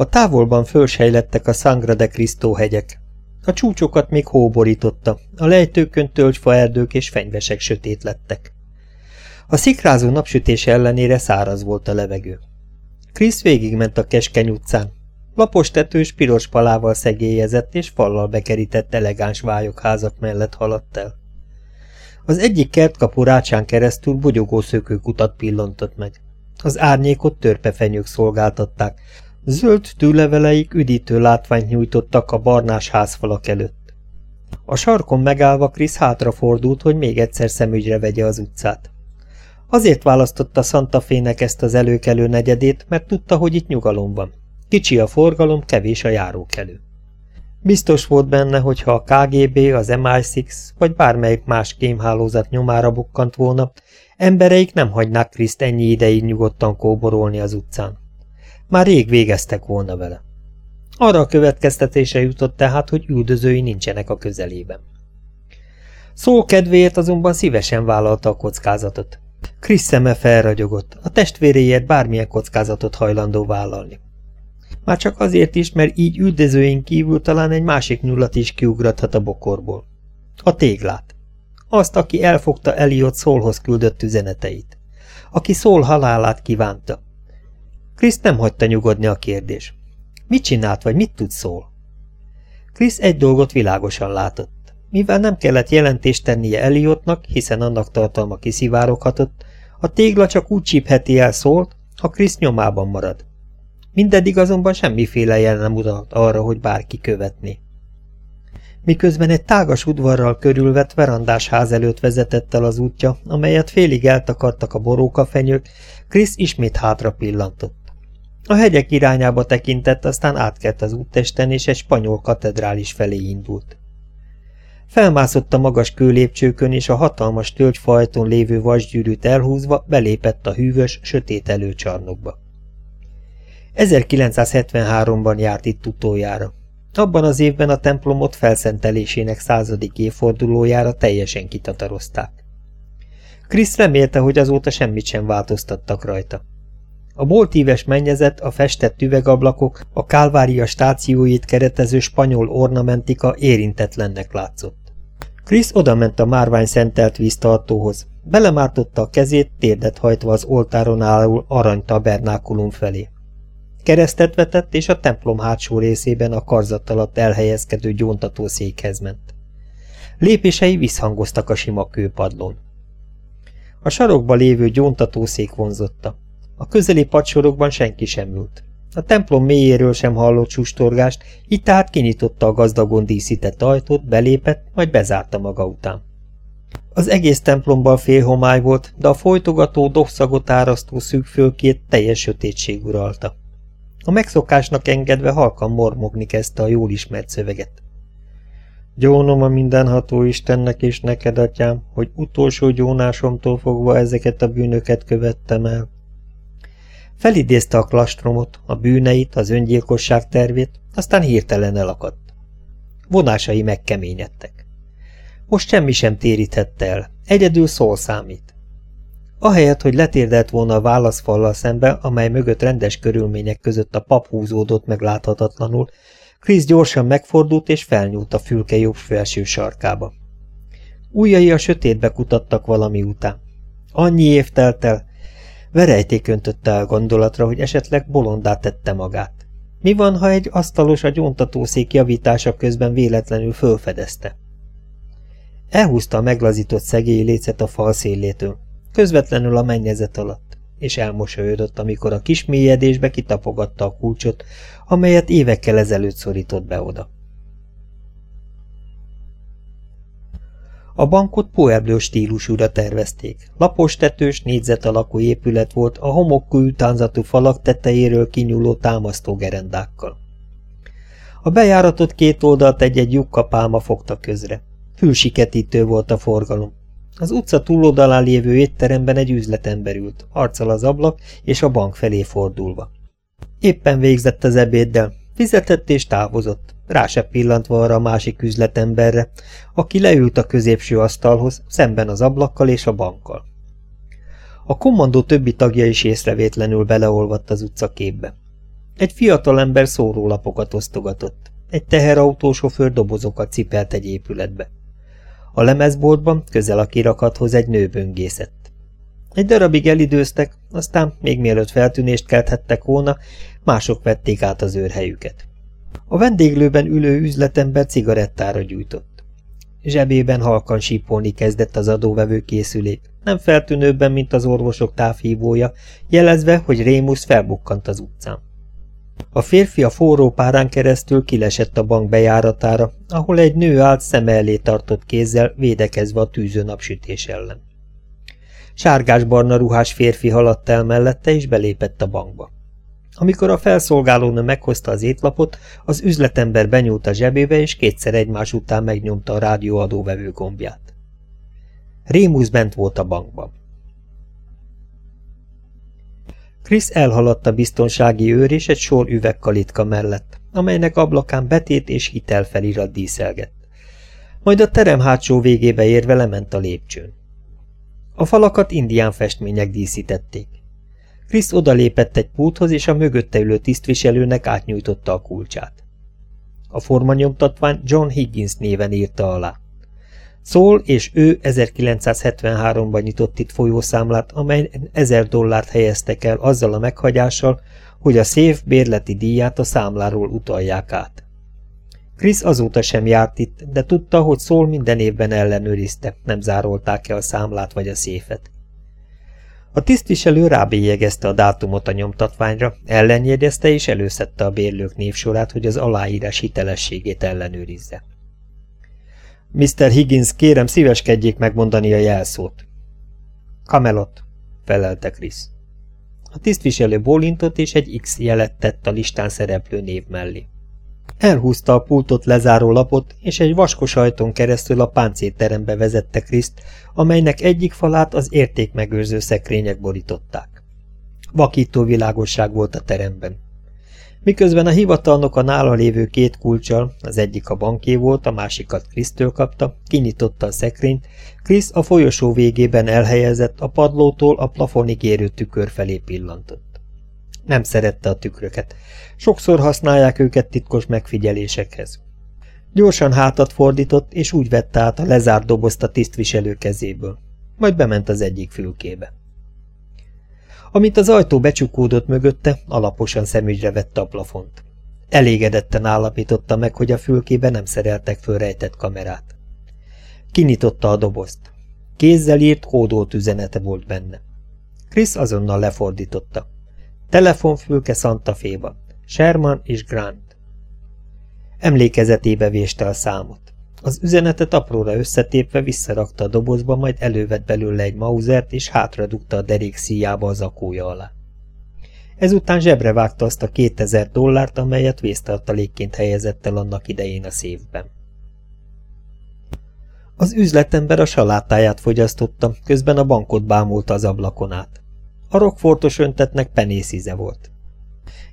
A távolban fölsejlettek a Sangra de Cristo hegyek. A csúcsokat még hóborította, a lejtőkön tölgyfa erdők és fenyvesek sötét lettek. A szikrázó napsütés ellenére száraz volt a levegő. Krisz végigment a keskeny utcán. Lapos tetős piros palával szegélyezett és fallal bekerített elegáns vályokházak mellett haladt el. Az egyik kertkapu rácsán keresztül bogyogó szökőkutat pillantott meg. Az árnyékot törpefenyők szolgáltatták, zöld tűleveleik üdítő látványt nyújtottak a barnás házfalak előtt. A sarkon megállva Krisz hátrafordult, hogy még egyszer szemügyre vegye az utcát. Azért választotta Santa Fének ezt az előkelő negyedét, mert tudta, hogy itt nyugalom van. Kicsi a forgalom, kevés a járókelő. Biztos volt benne, hogy ha a KGB, az MI6 vagy bármelyik más kémhálózat nyomára bukkant volna, embereik nem hagynák Kriszt ennyi ideig nyugodtan kóborolni az utcán. Már rég végeztek volna vele. Arra a következtetése jutott tehát, hogy üldözői nincsenek a közelében. Szó kedvéért azonban szívesen vállalta a kockázatot. Krisz szeme felragyogott, a testvéréért bármilyen kockázatot hajlandó vállalni. Már csak azért is, mert így üldözőink kívül talán egy másik nyulat is kiugrathat a bokorból. A téglát. Azt, aki elfogta Eliot Szólhoz küldött üzeneteit. Aki Szól halálát kívánta. Krisz nem hagyta nyugodni a kérdés. Mit csinált, vagy mit tud Szól? Krisz egy dolgot világosan látott. Mivel nem kellett jelentést tennie Eliotnak, hiszen annak tartalma kiszivároghatott, a tégla csak úgy csípheti el szólt, ha Krisz nyomában marad. Mindeddig azonban semmiféle jel nem mutat arra, hogy bárki követni. Miközben egy tágas udvarral körülvett verandás ház előtt vezetett el az útja, amelyet félig eltakartak a borókafenyők, Krisz ismét hátra pillantott. A hegyek irányába tekintett, aztán átkelt az úttesten, és egy spanyol katedrális felé indult. Felmászott a magas kőlépcsőkön, és a hatalmas tölgyfajton lévő vasgyűrűt elhúzva belépett a hűvös, sötét előcsarnokba. 1973-ban járt itt utoljára. Abban az évben a templomot felszentelésének századik évfordulójára teljesen kitatarozták. Krisz remélte, hogy azóta semmit sem változtattak rajta. A boltíves mennyezet, a festett üvegablakok, a kálvária stációit keretező spanyol ornamentika érintetlennek látszott. Krisz odament a márvány szentelt víztartóhoz. Belemártotta a kezét, térdet hajtva az oltáron álló arany tabernákulum felé. Keresztet vetett, és a templom hátsó részében a karzat alatt elhelyezkedő gyóntatószékhez ment. Lépései visszhangoztak a sima kőpadlón. A sarokba lévő gyóntatószék vonzotta. A közeli padsorokban senki sem ült. A templom mélyéről sem hallott sustorgást, így tehát kinyitotta a gazdagon díszített ajtót, belépett, majd bezárta maga után. Az egész templomban fél homály volt, de a folytogató, dohszagot árasztó szűk fölkét teljes sötétség uralta. A megszokásnak engedve halkan mormogni kezdte a jól ismert szöveget. Gyónom a mindenható Istennek és neked, atyám, hogy utolsó gyónásomtól fogva ezeket a bűnöket követtem el. Felidézte a klastromot, a bűneit, az öngyilkosság tervét, aztán hirtelen elakadt. Vonásai megkeményedtek. Most semmi sem térítette el, egyedül szól számít. Ahelyett, hogy letérdelt volna a válaszfallal szembe, amely mögött rendes körülmények között a pap húzódott meg láthatatlanul, Krisz gyorsan megfordult és felnyúlt a fülke jobb felső sarkába. Újjai a sötétbe kutattak valami után. Annyi év telt el, verejték öntötte el gondolatra, hogy esetleg bolondá tette magát. Mi van, ha egy asztalos a gyóntatószék javítása közben véletlenül fölfedezte? Elhúzta a meglazított szegély lécet a fal szélétől közvetlenül a mennyezet alatt, és elmosolyodott, amikor a kis mélyedésbe kitapogatta a kulcsot, amelyet évekkel ezelőtt szorított be oda. A bankot pueblő stílusúra tervezték. Lapos tetős, négyzet alakú épület volt a homokkú utánzatú falak tetejéről kinyúló támasztó gerendákkal. A bejáratot két oldalt egy-egy lyukkapálma fogta közre. Fülsiketítő volt a forgalom. Az utca túloldalán lévő étteremben egy üzletember ült, arccal az ablak és a bank felé fordulva. Éppen végzett az ebéddel, fizetett és távozott, rá se pillantva arra a másik üzletemberre, aki leült a középső asztalhoz, szemben az ablakkal és a bankkal. A kommandó többi tagja is észrevétlenül beleolvadt az utcaképbe. Egy fiatal ember szórólapokat osztogatott. Egy teherautósofőr dobozokat cipelt egy épületbe. A lemezboltban, közel a kirakathoz egy nő böngészett. Egy darabig elidőztek, aztán, még mielőtt feltűnést kelthettek volna, mások vették át az őrhelyüket. A vendéglőben ülő üzletember cigarettára gyújtott. Zsebében halkan sípolni kezdett az adóvevő készülék, nem feltűnőbben, mint az orvosok távhívója, jelezve, hogy Rémusz felbukkant az utcán. A férfi a forró párán keresztül kilesett a bank bejáratára, ahol egy nő állt szeme elé tartott kézzel, védekezve a tűző napsütés ellen. Sárgás-barna ruhás férfi haladt el mellette, és belépett a bankba. Amikor a felszolgálónő meghozta az étlapot, az üzletember benyúlt a zsebébe, és kétszer egymás után megnyomta a rádióadóvevő gombját. Rémusz bent volt a bankban. Krisz elhaladt a biztonsági őr és egy sor üvegkalitka mellett, amelynek ablakán betét és hitel felirat díszelgett. Majd a terem hátsó végébe érve lement a lépcsőn. A falakat indián festmények díszítették. Krisz odalépett egy pulthoz, és a mögötte ülő tisztviselőnek átnyújtotta a kulcsát. A formanyomtatvány John Higgins néven írta alá. Szól, és ő 1973-ban nyitott itt folyószámlát, amely 1000 dollárt helyeztek el azzal a meghagyással, hogy a szév bérleti díját a számláról utalják át. Krisz azóta sem járt itt, de tudta, hogy Szól minden évben ellenőrizte, nem zárolták-e a számlát vagy a széfet. A tisztviselő rábélyegezte a dátumot a nyomtatványra, ellenjegyezte és előszette a bérlők névsorát, hogy az aláírás hitelességét ellenőrizze. Mr. Higgins, kérem szíveskedjék megmondani a jelszót. Camelot, felelte Krisz. A tisztviselő bólintott, és egy X jelet tett a listán szereplő név mellé. Elhúzta a pultot lezáró lapot, és egy vaskos ajtón keresztül a páncélterembe vezette Kriszt, amelynek egyik falát az értékmegőrző szekrények borították. Vakító világosság volt a teremben. Miközben a hivatalnok a nála lévő két kulcsal, az egyik a banké volt, a másikat Krisztől kapta, kinyitotta a szekrényt, Krisz a folyosó végében elhelyezett, a padlótól a plafonig érő tükör felé pillantott. Nem szerette a tükröket. Sokszor használják őket titkos megfigyelésekhez. Gyorsan hátat fordított, és úgy vette át a lezárt dobozt a tisztviselő kezéből. Majd bement az egyik fülkébe. Amint az ajtó becsukódott mögötte, alaposan szemügyre vette a plafont. Elégedetten állapította meg, hogy a fülkébe nem szereltek föl rejtett kamerát. Kinyitotta a dobozt. Kézzel írt, kódolt üzenete volt benne. Krisz azonnal lefordította. Telefonfülke Santa Féba. Sherman és Grant. Emlékezetébe véste a számot. Az üzenetet apróra összetépve visszarakta a dobozba, majd elővett belőle egy mauzert, és hátradugta a derék szíjába az akója alá. Ezután zsebre vágta azt a 2000 dollárt, amelyet vésztartalékként helyezett el annak idején a szívben. Az üzletember a salátáját fogyasztotta, közben a bankot bámulta az ablakon át. A rokfortos öntetnek penészize volt.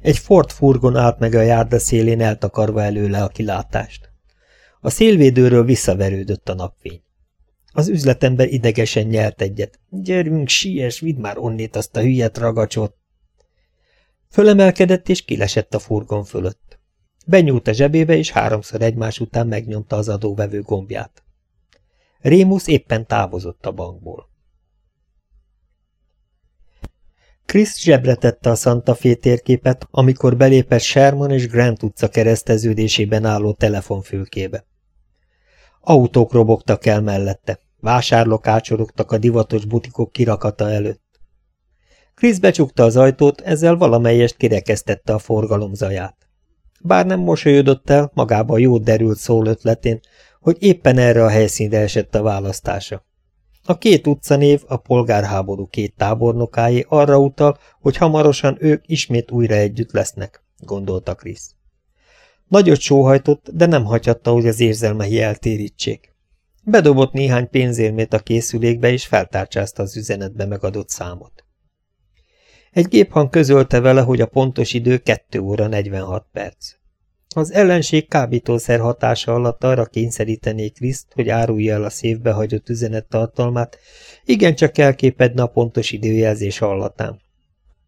Egy Ford furgon állt meg a járda szélén eltakarva előle a kilátást. A szélvédőről visszaverődött a napfény. Az üzletember idegesen nyelt egyet. Gyerünk, siess, vidd már onnét azt a hülyet ragacsot! Fölemelkedett és kilesett a furgon fölött. Benyúlt a zsebébe, és háromszor egymás után megnyomta az adóvevő gombját. Rémusz éppen távozott a bankból. Chris zsebre tette a Santa Fe térképet, amikor belépett Sherman és Grant utca kereszteződésében álló telefonfülkébe. Autók robogtak el mellette, vásárlók ácsorogtak a divatos butikok kirakata előtt. Krisz becsukta az ajtót, ezzel valamelyest kirekesztette a forgalom zaját. Bár nem mosolyodott el, magába jó derült szól ötletén, hogy éppen erre a helyszínre esett a választása. A két utcanév, a polgárháború két tábornokáé arra utal, hogy hamarosan ők ismét újra együtt lesznek, gondolta Krisz. Nagyot sóhajtott, de nem hagyhatta, hogy az érzelmei eltérítsék. Bedobott néhány pénzérmét a készülékbe, és feltárcsázta az üzenetbe megadott számot. Egy géphang közölte vele, hogy a pontos idő 2 óra 46 perc. Az ellenség kábítószer hatása alatt arra kényszerítené Kriszt, hogy árulja el a szévbe hagyott üzenet tartalmát, igencsak elképedne a pontos időjelzés hallatán.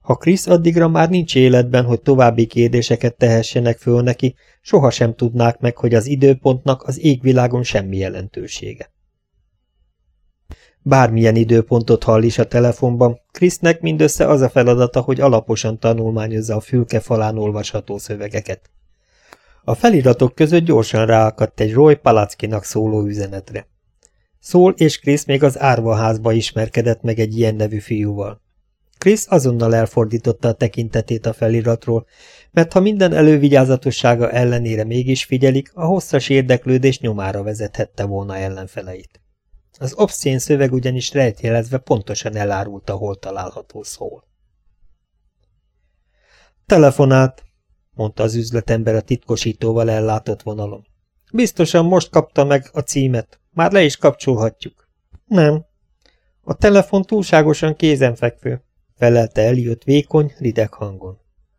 Ha Krisz addigra már nincs életben, hogy további kérdéseket tehessenek föl neki, sohasem tudnák meg, hogy az időpontnak az égvilágon semmi jelentősége. Bármilyen időpontot hall is a telefonban, Krisznek mindössze az a feladata, hogy alaposan tanulmányozza a fülke falán olvasható szövegeket. A feliratok között gyorsan ráakadt egy Roy Palackinak szóló üzenetre. Szól és Krisz még az árvaházba ismerkedett meg egy ilyen nevű fiúval. Krisz azonnal elfordította a tekintetét a feliratról, mert ha minden elővigyázatossága ellenére mégis figyelik, a hosszas érdeklődés nyomára vezethette volna ellenfeleit. Az obszén szöveg ugyanis rejtjelezve pontosan elárulta, hol található szól. Telefonált, mondta az üzletember a titkosítóval ellátott vonalon. Biztosan most kapta meg a címet. Már le is kapcsolhatjuk. Nem. A telefon túlságosan kézenfekvő, felelte Eliott vékony, rideg hangon.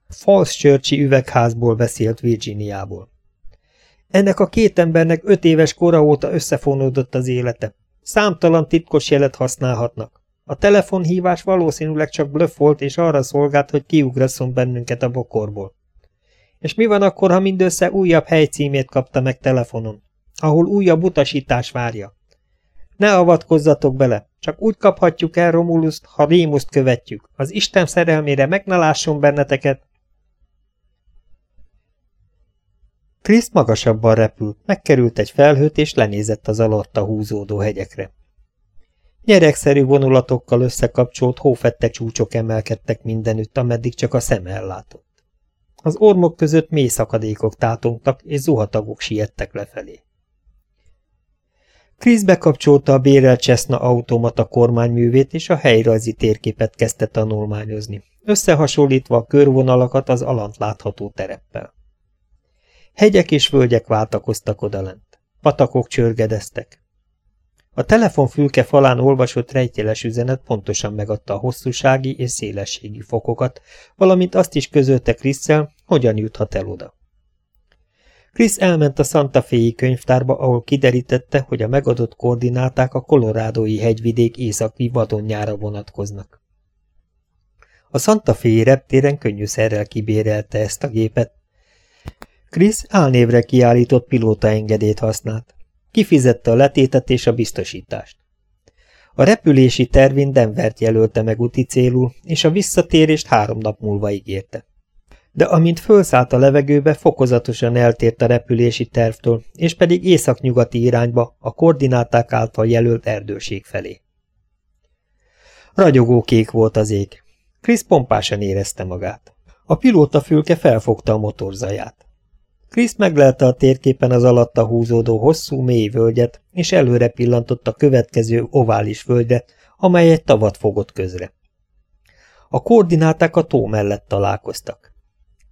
Falls Churchi üvegházból beszélt Virginiából. Ennek a két embernek öt éves kora óta összefonódott az élete. Számtalan titkos jelet használhatnak. A telefonhívás valószínűleg csak blöff volt, és arra szolgált, hogy kiugrasszon bennünket a bokorból. És mi van akkor, ha mindössze újabb helycímét kapta meg telefonon, ahol újabb utasítás várja? Ne avatkozzatok bele, csak úgy kaphatjuk el Romuluszt, ha Rémuszt követjük. Az Isten szerelmére meg benneteket. Krisz magasabban repült, megkerült egy felhőt, és lenézett az alatta húzódó hegyekre. Nyeregszerű vonulatokkal összekapcsolt hófette csúcsok emelkedtek mindenütt, ameddig csak a szem ellátott. Az ormok között mély szakadékok tátongtak, és zuhatagok siettek lefelé. Krisz bekapcsolta a bérelt Cessna automata kormányművét, és a helyrajzi térképet kezdte tanulmányozni, összehasonlítva a körvonalakat az alant látható tereppel. Hegyek és völgyek váltakoztak odalent. Patakok csörgedeztek. A telefonfülke falán olvasott rejtéles üzenet pontosan megadta a hosszúsági és szélességi fokokat, valamint azt is közölte Krisszel, hogyan juthat el oda. Krisz elment a Santa Fe-i könyvtárba, ahol kiderítette, hogy a megadott koordináták a kolorádói hegyvidék északi vadonjára vonatkoznak. A Santa Fe-i reptéren könnyűszerrel kibérelte ezt a gépet. Krisz álnévre kiállított pilótaengedélyt használt. Kifizette a letétet és a biztosítást. A repülési tervin Denvert jelölte meg úti célul, és a visszatérést három nap múlva ígérte. De amint fölszállt a levegőbe, fokozatosan eltért a repülési tervtől, és pedig északnyugati irányba, a koordináták által jelölt erdőség felé. Ragyogó kék volt az ég. Krisz pompásan érezte magát. A pilóta fülke felfogta a motorzaját. Krisz meglelte a térképen az alatta húzódó hosszú, mély völgyet, és előre pillantott a következő ovális völgyre, amely egy tavat fogott közre. A koordináták a tó mellett találkoztak.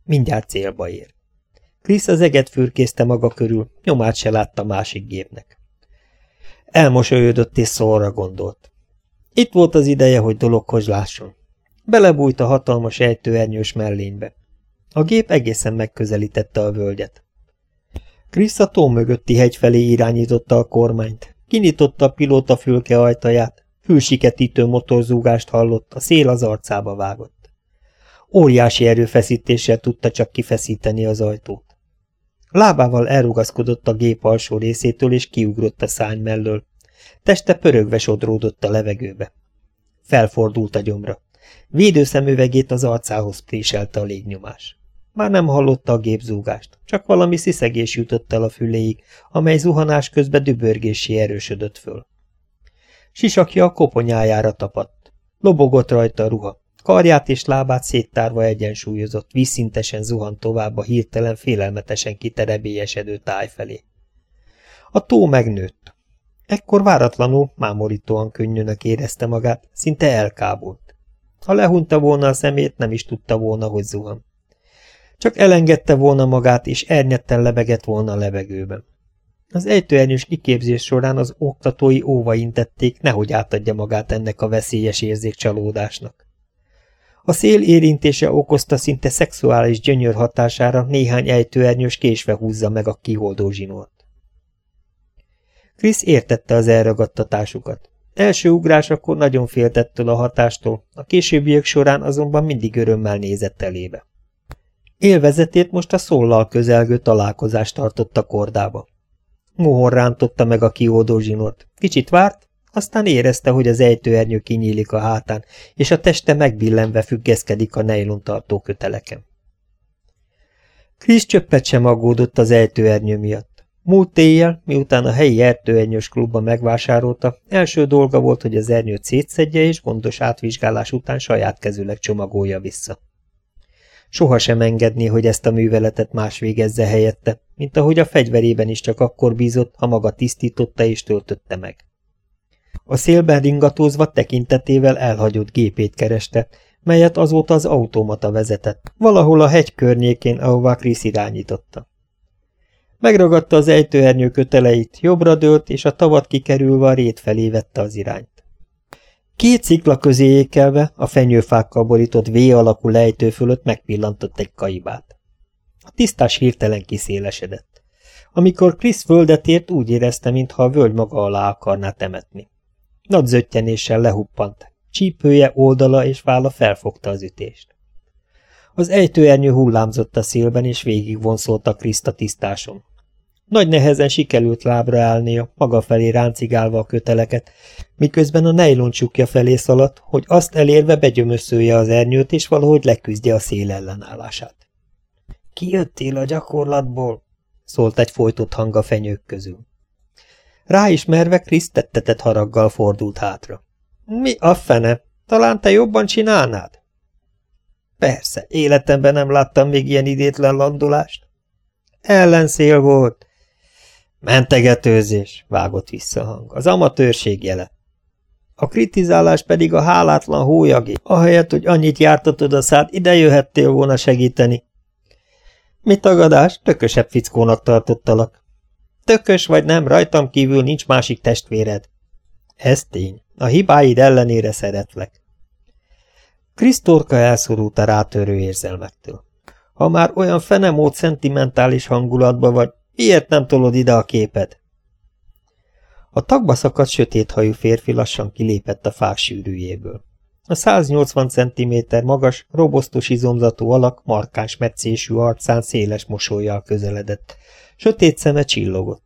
Mindjárt célba ér. Krisz az eget fürkészte maga körül, nyomát se látta másik gépnek. Elmosolyodott és szóra gondolt. Itt volt az ideje, hogy dologhoz lásson. Belebújt a hatalmas ejtőernyős mellénybe. A gép egészen megközelítette a völgyet. Krisz a tó mögötti hegy felé irányította a kormányt. Kinyitotta a pilóta fülke ajtaját, hűsiketítő motorzúgást hallott, a szél az arcába vágott. Óriási erőfeszítéssel tudta csak kifeszíteni az ajtót. Lábával elrugaszkodott a gép alsó részétől, és kiugrott a szány mellől. Teste pörögve sodródott a levegőbe. Felfordult a gyomra. Védőszemüvegét az arcához préselte a légnyomás. Már nem hallotta a gépzúgást, csak valami sziszegés jutott el a füléig, amely zuhanás közben dübörgésé erősödött föl. Sisakja a koponyájára tapadt. Lobogott rajta a ruha. Karját és lábát széttárva egyensúlyozott, vízszintesen zuhant tovább a hirtelen félelmetesen kiterebélyesedő táj felé. A tó megnőtt. Ekkor váratlanul, mámorítóan könnyűnek érezte magát, szinte elkábolt. Ha lehunta volna a szemét, nem is tudta volna, hogy zuhan. Csak elengedte volna magát, és ernyetten lebegett volna a levegőben. Az ejtőernyős kiképzés során az oktatói óva intették, nehogy átadja magát ennek a veszélyes érzékcsalódásnak. A szél érintése okozta szinte szexuális gyönyör hatására néhány ejtőernyős késve húzza meg a kiholdó zsinort. Krisz értette az elragadtatásukat. Első ugrásakor nagyon félt ettől a hatástól, a későbbiek során azonban mindig örömmel nézett elébe. Élvezetét most a szollal közelgő találkozást tartotta kordába. Mohon rántotta meg a kiódó zsinort. Kicsit várt, aztán érezte, hogy az ejtőernyő kinyílik a hátán, és a teste megbillenve függeszkedik a nejlontartó köteleken. Krisz csöppet sem aggódott az ejtőernyő miatt. Múlt éjjel, miután a helyi ejtőernyős klubba megvásárolta, első dolga volt, hogy az ernyőt szétszedje és gondos átvizsgálás után saját kezüleg csomagolja vissza. Soha sem engedné, hogy ezt a műveletet más végezze helyette, mint ahogy a fegyverében is csak akkor bízott, ha maga tisztította és töltötte meg. A szélben ringatózva tekintetével elhagyott gépét kereste, melyet azóta az automata vezetett, valahol a hegy környékén, ahová Krisz irányította. Megragadta az ejtőernyő köteleit, jobbra dőlt, és a tavat kikerülve a rét felé vette az irányt. Két szikla közé a fenyőfákkal borított V alakú lejtő fölött megpillantott egy kaibát. A tisztás hirtelen kiszélesedett. Amikor Krisz földet ért, úgy érezte, mintha a völgy maga alá akarná temetni. Nagy zöttyenéssel lehuppant. Csípője, oldala és válla felfogta az ütést. Az ejtőernyő hullámzott a szélben, és végig vonszolta Kriszt a tisztáson. Nagy nehezen sikerült lábra állnia, maga felé ráncigálva a köteleket, miközben a nejlon csukja felé szaladt, hogy azt elérve begyömöszölje az ernyőt, és valahogy leküzdje a szél ellenállását. – Kijöttél a gyakorlatból? – szólt egy folytott hang a fenyők közül. Ráismerve Krisz tettetett haraggal fordult hátra. – Mi a fene? Talán te jobban csinálnád? – Persze, életemben nem láttam még ilyen idétlen landolást. – Ellenszél volt. Mentegetőzés, vágott vissza hang. Az amatőrség jele. A kritizálás pedig a hálátlan hólyagé. Ahelyett, hogy annyit jártatod a szád, ide jöhettél volna segíteni. Mi tagadás? Tökösebb fickónak tartottalak. Tökös vagy nem, rajtam kívül nincs másik testvéred. Ez tény. A hibáid ellenére szeretlek. Krisztorka elszorult a rátörő érzelmektől. Ha már olyan fenemód szentimentális hangulatba vagy, Miért nem tolod ide a képed? A tagba szakadt sötéthajú férfi lassan kilépett a fák sűrűjéből. A 180 cm magas, robosztus izomzatú alak markáns meccésű arcán széles mosolyjal közeledett. Sötét szeme csillogott.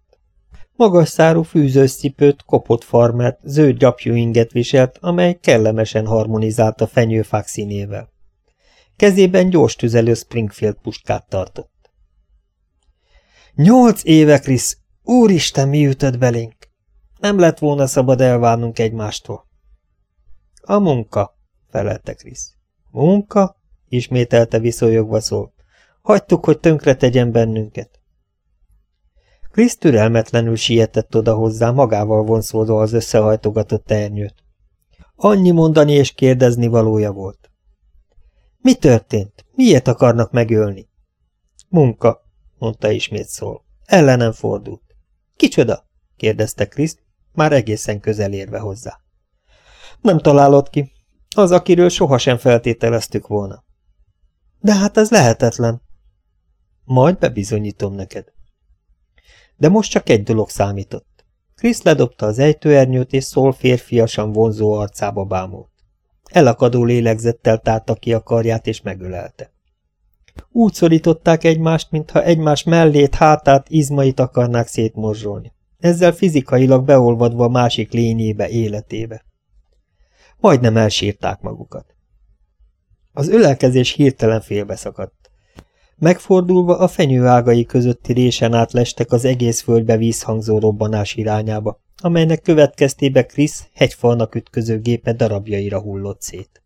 Magas szárú fűzős cipőt, kopott farmert, zöld gyapjú inget viselt, amely kellemesen harmonizált a fenyőfák színével. Kezében gyors tüzelő Springfield puskát tartott. Nyolc éve, Krisz! Úristen, mi ütött belénk! Nem lett volna szabad elválnunk egymástól. A munka, felelte Krisz. Munka? ismételte viszonyogva szól. Hagytuk, hogy tönkre tegyen bennünket. Krisz türelmetlenül sietett oda hozzá, magával vonszolva az összehajtogatott ernyőt. Annyi mondani és kérdezni valója volt. Mi történt? Miért akarnak megölni? Munka, mondta ismét szól. Ellenem fordult. Kicsoda? kérdezte Kriszt, már egészen közel érve hozzá. Nem találod ki. Az, akiről sohasem feltételeztük volna. De hát ez lehetetlen. Majd bebizonyítom neked. De most csak egy dolog számított. Krisz ledobta az ejtőernyőt, és szól férfiasan vonzó arcába bámult. Elakadó lélegzettel tárta ki a karját, és megölelte. Úgy szorították egymást, mintha egymás mellét, hátát, izmait akarnák szétmorzsolni. Ezzel fizikailag beolvadva a másik lényébe, életébe. Majdnem elsírták magukat. Az ölelkezés hirtelen félbeszakadt. Megfordulva a fenyő ágai közötti résen át lestek az egész földbe vízhangzó robbanás irányába, amelynek következtébe Krisz hegyfalnak ütköző gépe darabjaira hullott szét.